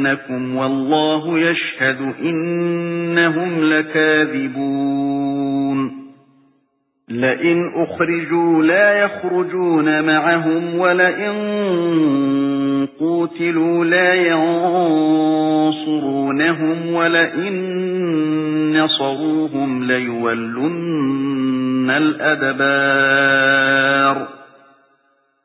لَنَنصُرَنَّكُمْ وَاللَّهُ يَشْهَدُ إِنَّهُمْ لَكَاذِبُونَ لَئِنْ أُخْرِجُوا لَا يَخْرُجُونَ مَعَهُمْ وَلَئِن قُوتِلُوا لَا يَنصُرُونَهُمْ وَلَئِن نَّصَرُوهُمْ لَيُوَلُّنَّ الْأَدْبَارَ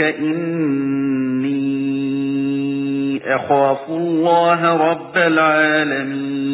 مِنْكَ إِنِّي أَخَافُ اللَّهَ رَبَّ الْعَالَمِينَ.